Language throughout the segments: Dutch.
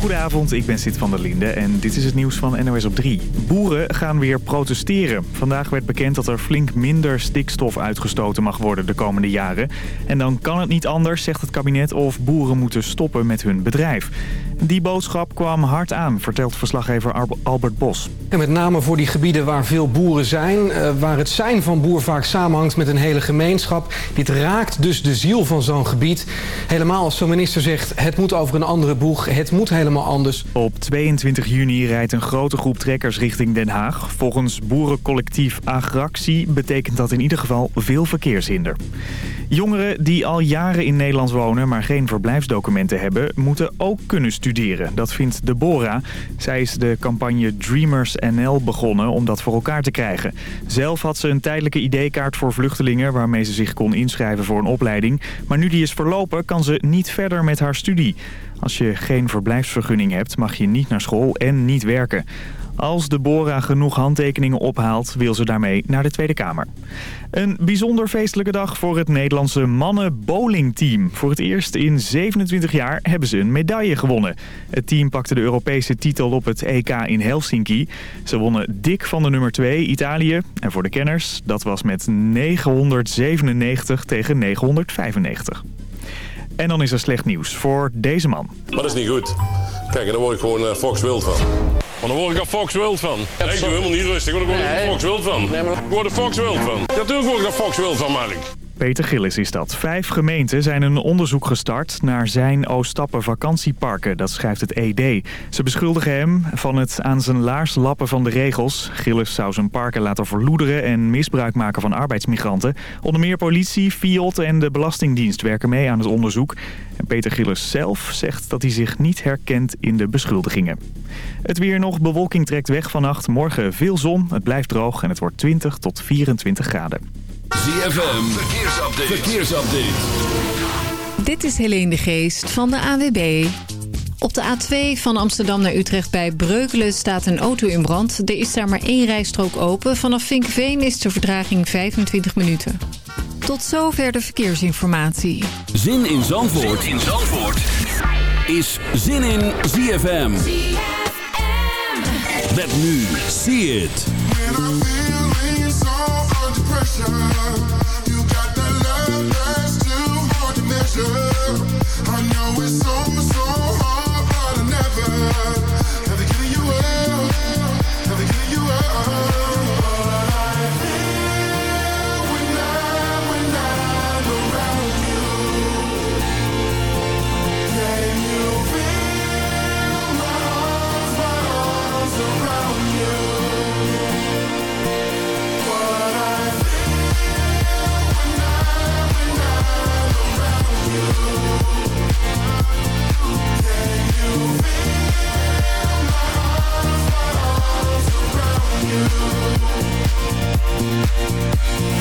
Goedenavond, ik ben Sid van der Linde en dit is het nieuws van NOS op 3. Boeren gaan weer protesteren. Vandaag werd bekend dat er flink minder stikstof uitgestoten mag worden de komende jaren. En dan kan het niet anders, zegt het kabinet, of boeren moeten stoppen met hun bedrijf. Die boodschap kwam hard aan, vertelt verslaggever Albert Bos. En met name voor die gebieden waar veel boeren zijn, eh, waar het zijn van boer vaak samenhangt met een hele gemeenschap. Dit raakt dus de ziel van zo'n gebied. Helemaal als zo'n minister zegt, het moet over een andere boeg, het moet helemaal anders. Op 22 juni rijdt een grote groep trekkers richting Den Haag. Volgens boerencollectief Agractie betekent dat in ieder geval veel verkeershinder. Jongeren die al jaren in Nederland wonen, maar geen verblijfsdocumenten hebben, moeten ook kunnen studeren. Dat vindt Deborah. Zij is de campagne Dreamers NL begonnen om dat voor elkaar te krijgen. Zelf had ze een tijdelijke ID-kaart voor vluchtelingen waarmee ze zich kon inschrijven voor een opleiding. Maar nu die is verlopen kan ze niet verder met haar studie. Als je geen verblijfsvergunning hebt mag je niet naar school en niet werken. Als de Bora genoeg handtekeningen ophaalt, wil ze daarmee naar de Tweede Kamer. Een bijzonder feestelijke dag voor het Nederlandse mannen-bowlingteam. Voor het eerst in 27 jaar hebben ze een medaille gewonnen. Het team pakte de Europese titel op het EK in Helsinki. Ze wonnen dik van de nummer 2, Italië. En voor de kenners, dat was met 997 tegen 995. En dan is er slecht nieuws voor deze man. Maar dat is niet goed. Kijk, en daar word ik gewoon uh, Fox Wild van. Want dan word ik er Fox Wild van. Ja, nee, ik doe helemaal niet rustig, want dan word ik er Fox Wild van. Nee, maar... Ik word er Fox Wild van. Natuurlijk word ik er Fox Wild van, Mark. Peter Gillis is dat. Vijf gemeenten zijn een onderzoek gestart naar zijn Oostappen vakantieparken. Dat schrijft het ED. Ze beschuldigen hem van het aan zijn laars lappen van de regels. Gillis zou zijn parken laten verloederen en misbruik maken van arbeidsmigranten. Onder meer politie, Fiat en de Belastingdienst werken mee aan het onderzoek. En Peter Gillis zelf zegt dat hij zich niet herkent in de beschuldigingen. Het weer nog. Bewolking trekt weg vannacht. Morgen veel zon. Het blijft droog en het wordt 20 tot 24 graden. ZFM, verkeersupdate. verkeersupdate. Dit is Helene de Geest van de AWB. Op de A2 van Amsterdam naar Utrecht bij Breukelen staat een auto in brand. Er is daar maar één rijstrook open. Vanaf Vinkveen is de verdraging 25 minuten. Tot zover de verkeersinformatie. Zin in Zandvoort, zin in Zandvoort. is Zin in ZFM. ZFM. Met nu, see it. person Yeah.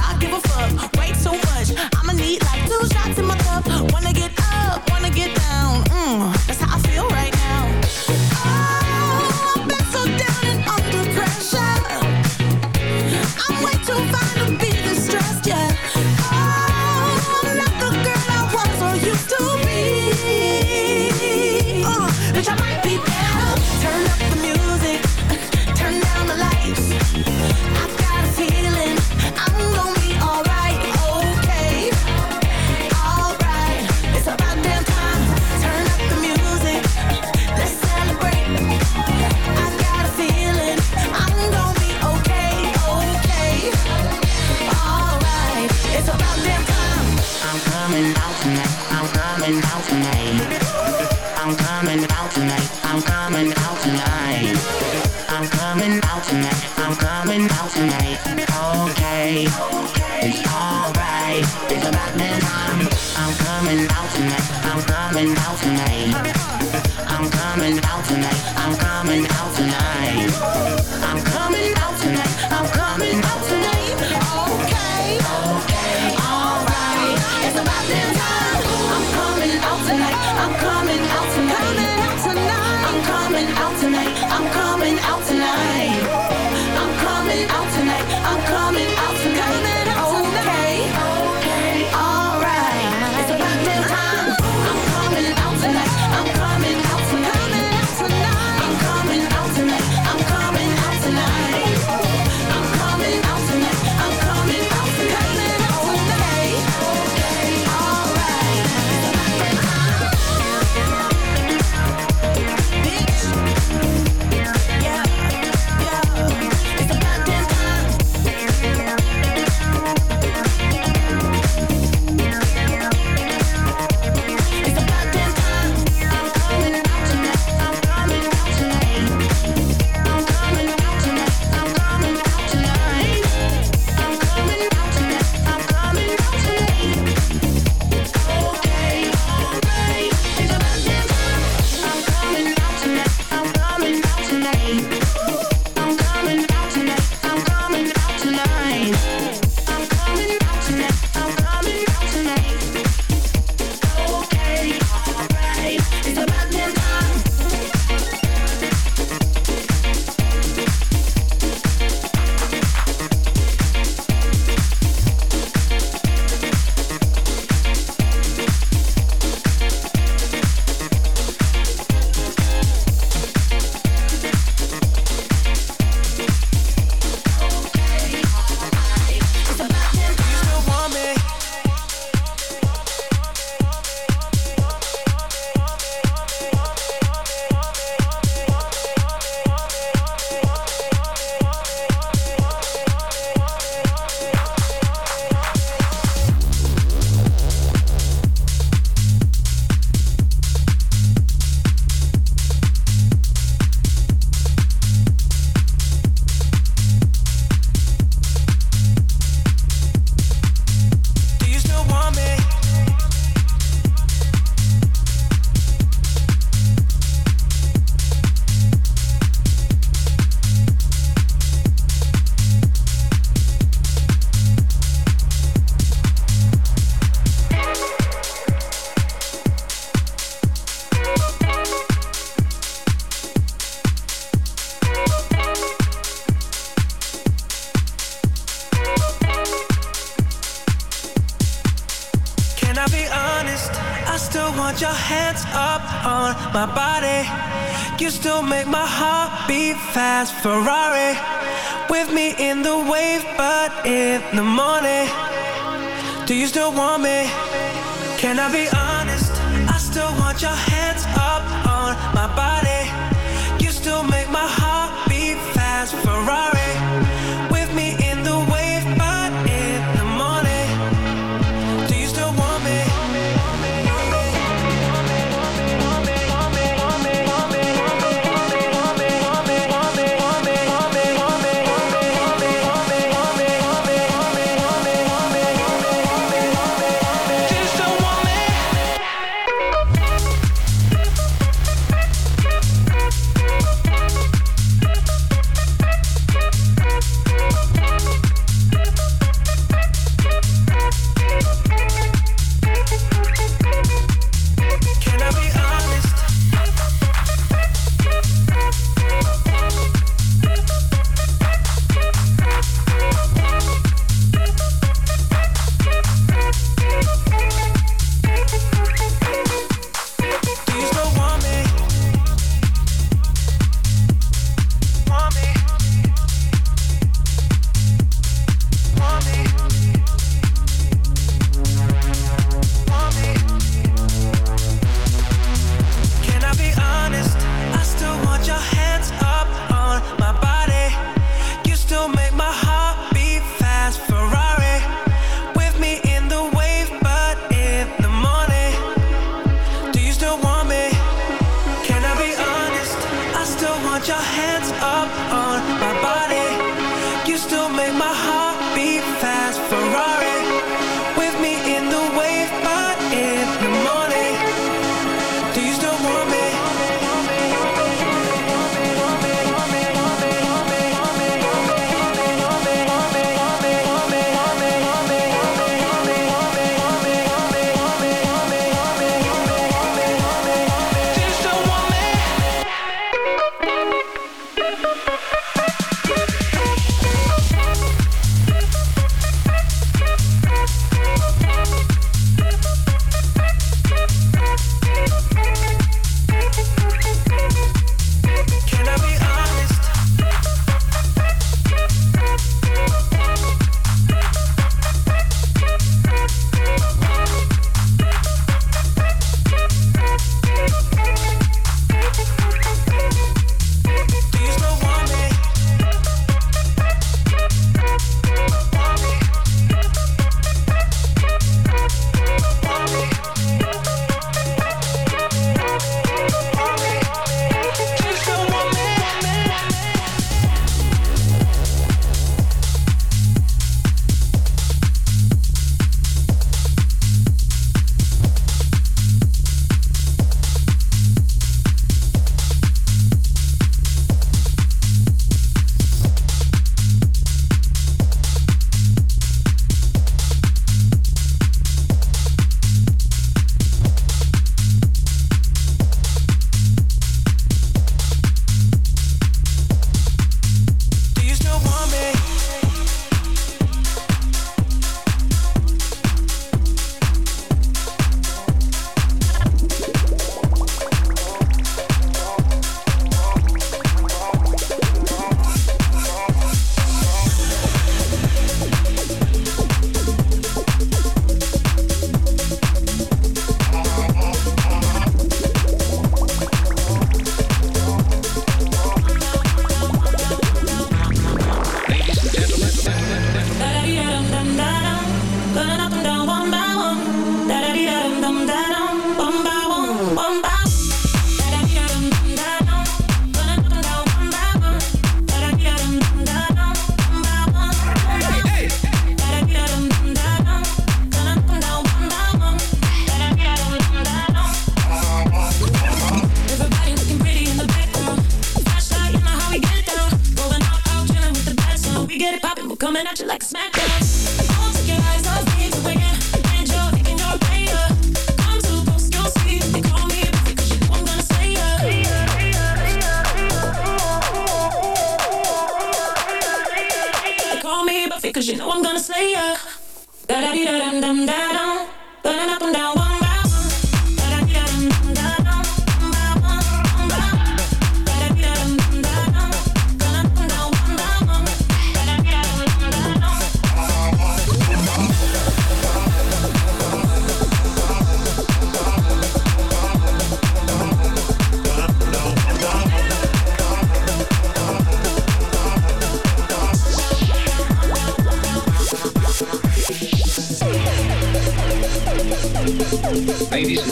I give a fuck. fast Ferrari with me in the wave, but in the morning, do you still want me? Can I be honest? I still want your hands up on my body.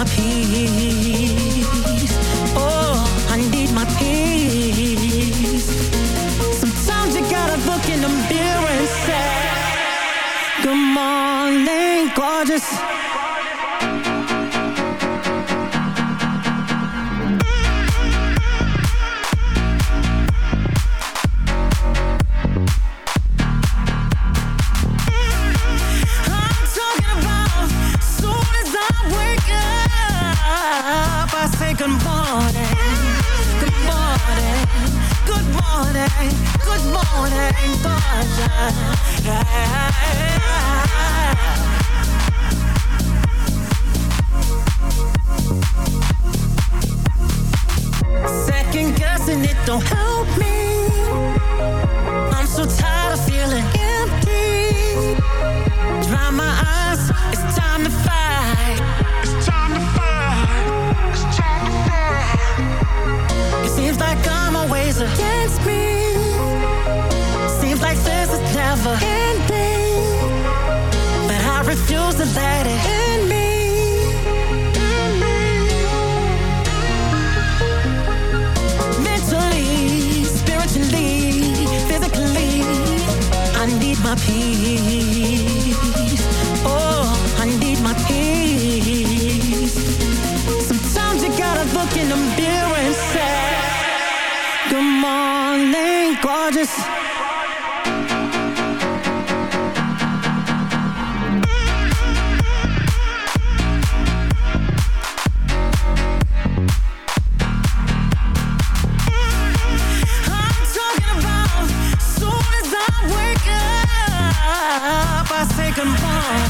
my peace. Oh, I need my peace. Sometimes you gotta look in the mirror and say, Good morning, gorgeous. them all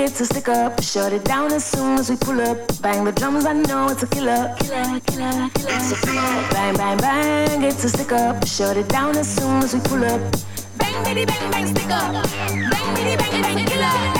Bang, it's a stick up. Shut it down as soon as we pull up. Bang the drums, I know it's a killer. Killer, killer, killer. Bang, bang, bang, it's a stick up. Shut it down as soon as we pull up. Bang, bitty, bang, bang, stick up. Bang, bitty, bang, it's a killer. It's a killer.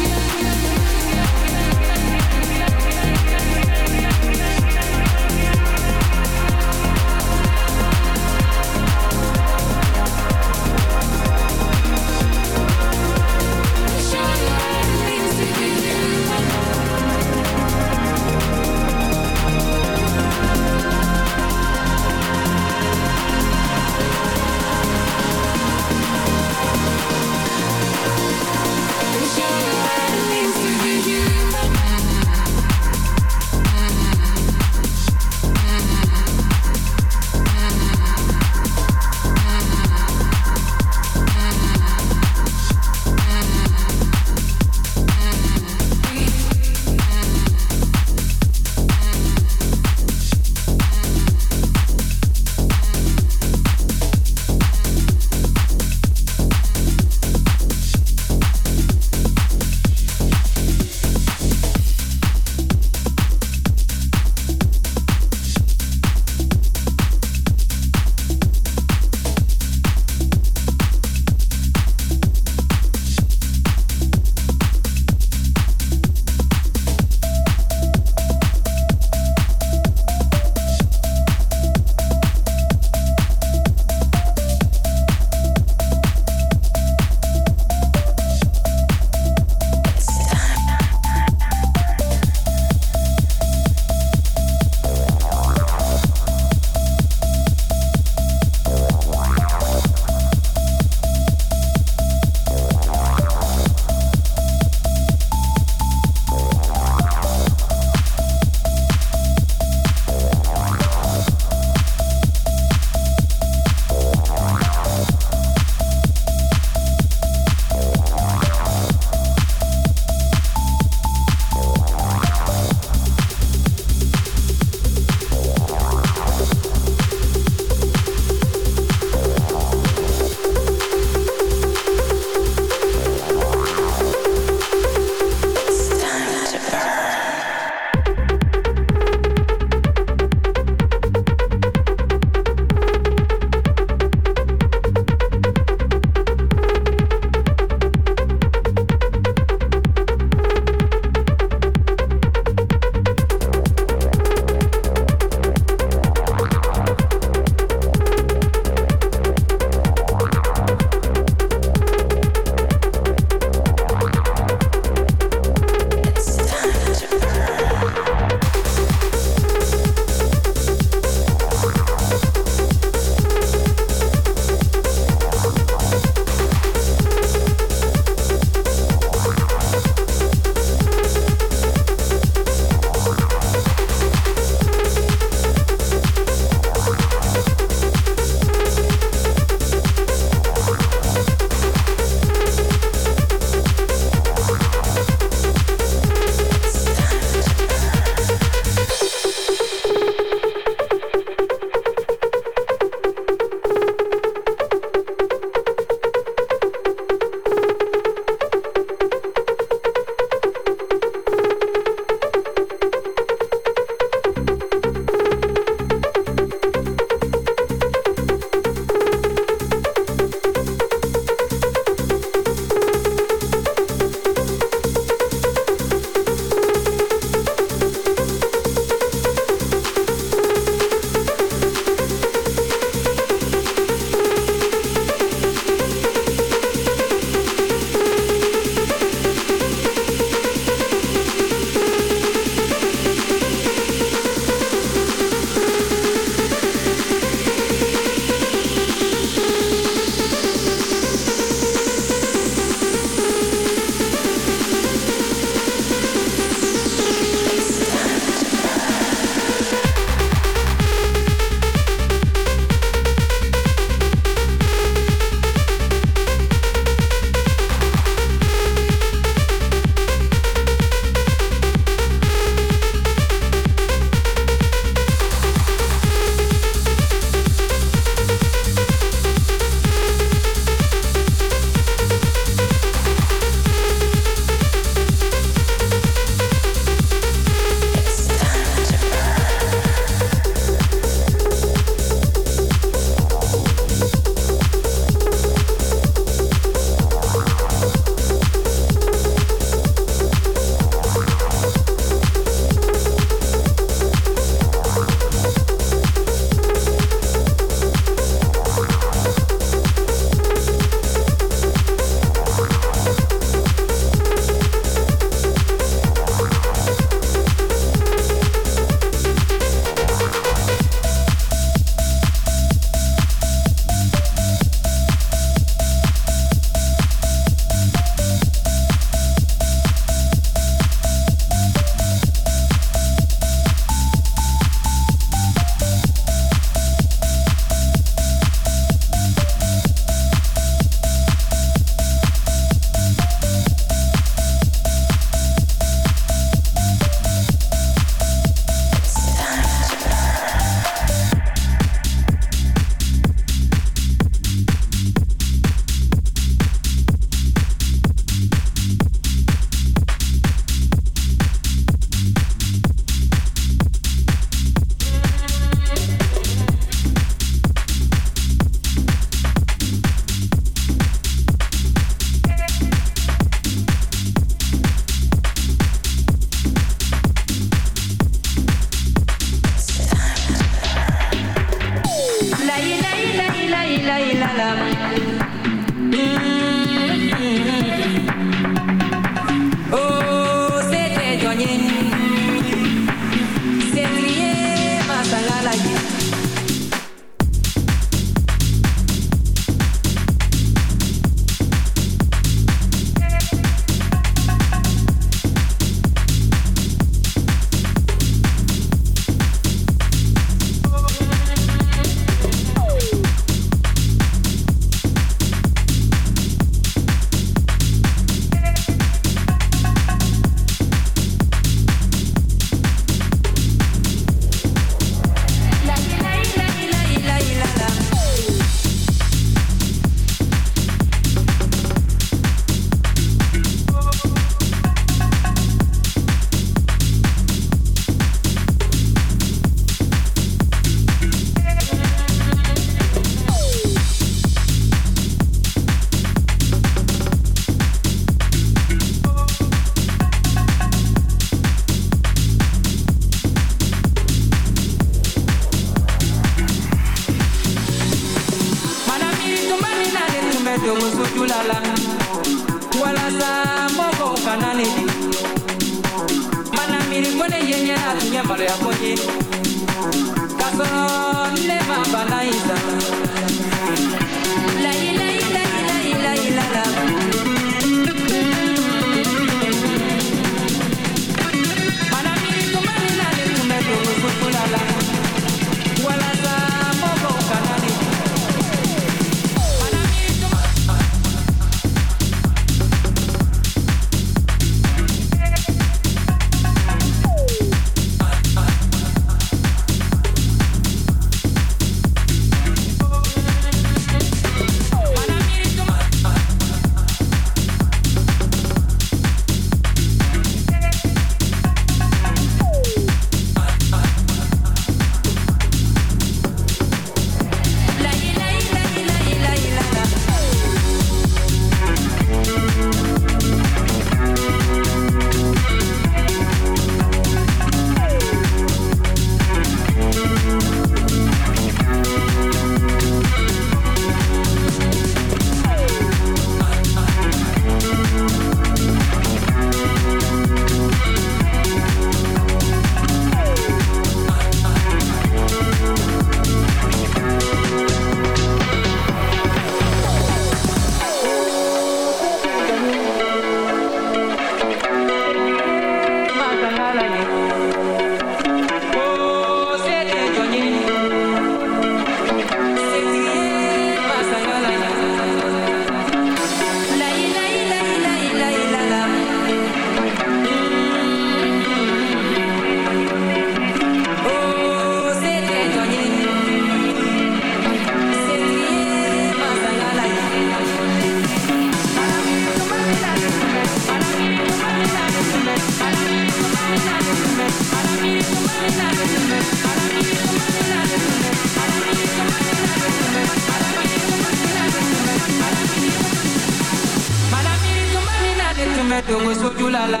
mẹ́tò ń sojú lálá.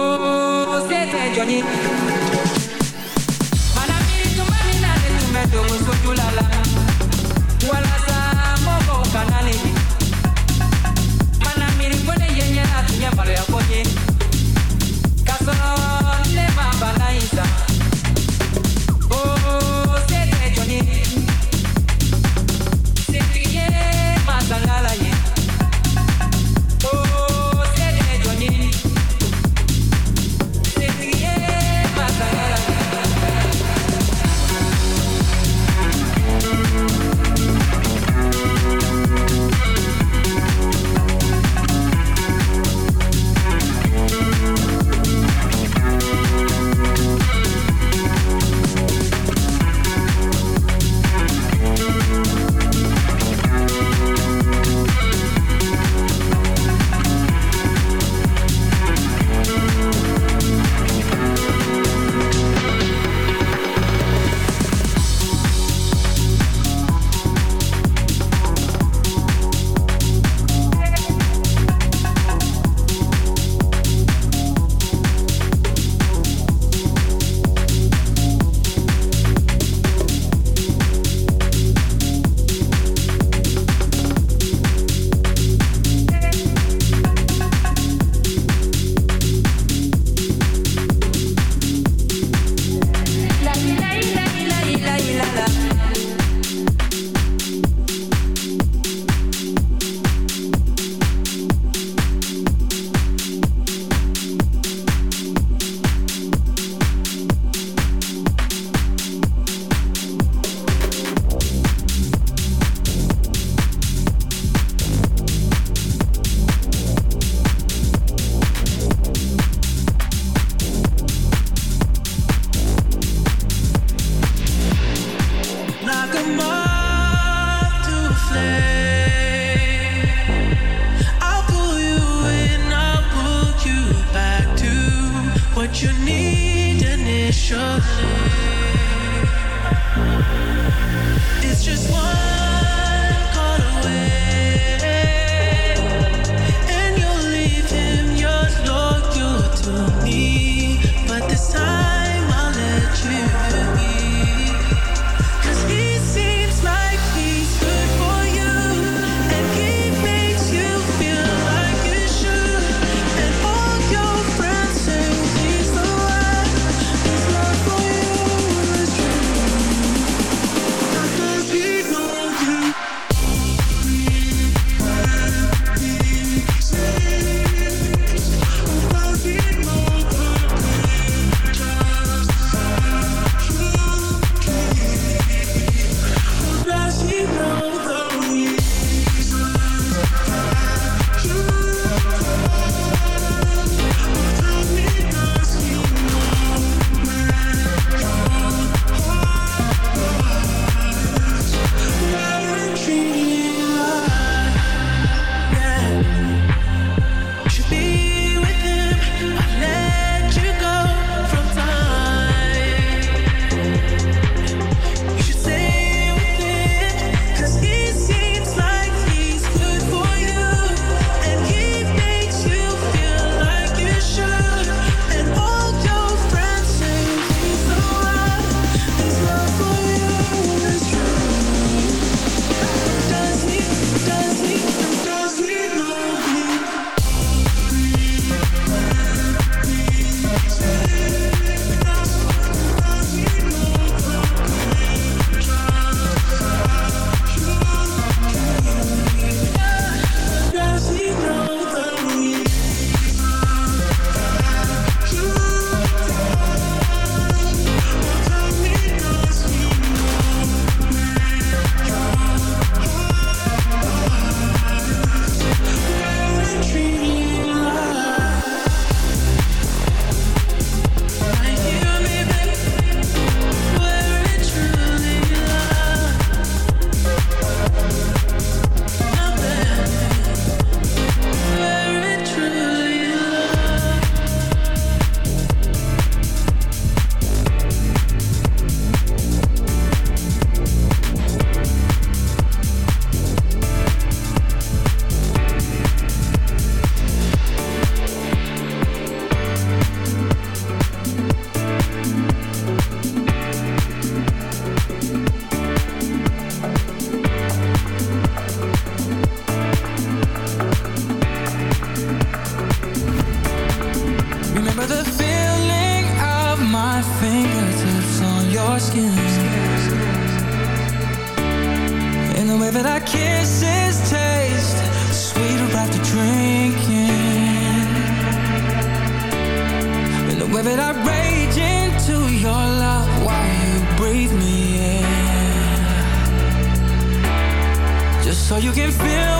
Ó ṣètò ẹjọ́ ni. Màdàmí tún bá mi náà lè tún de ń. So you can fill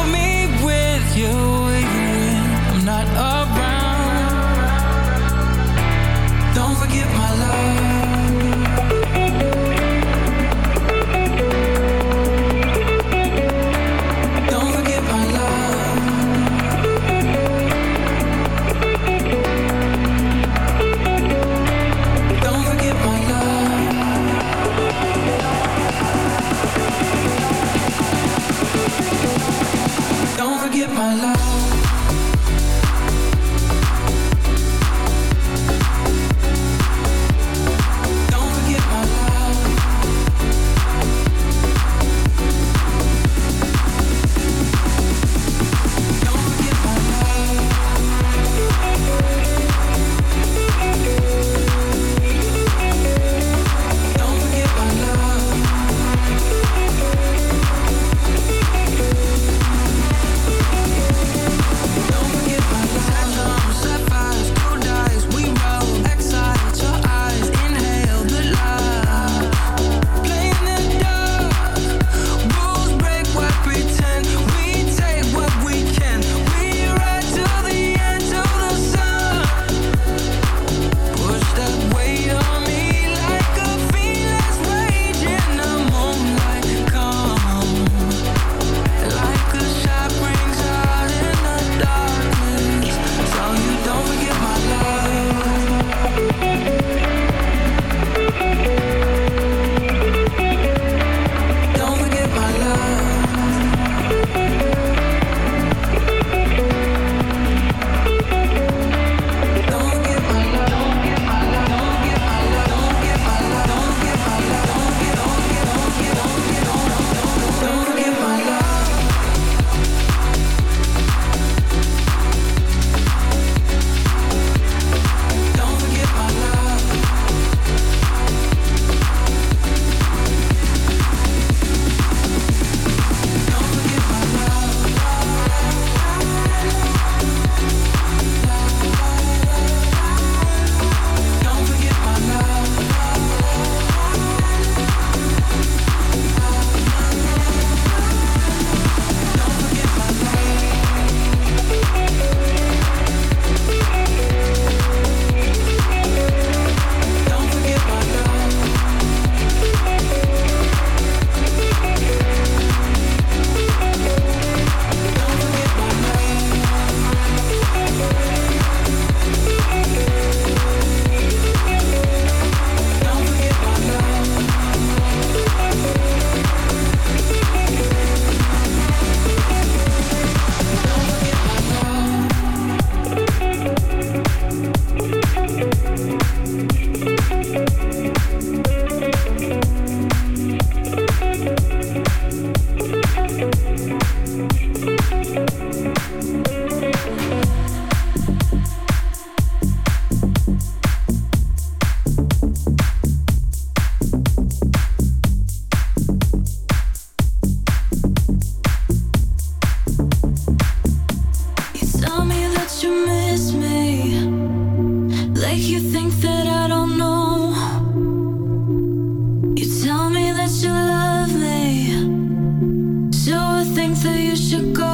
Go.